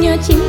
nhớ chim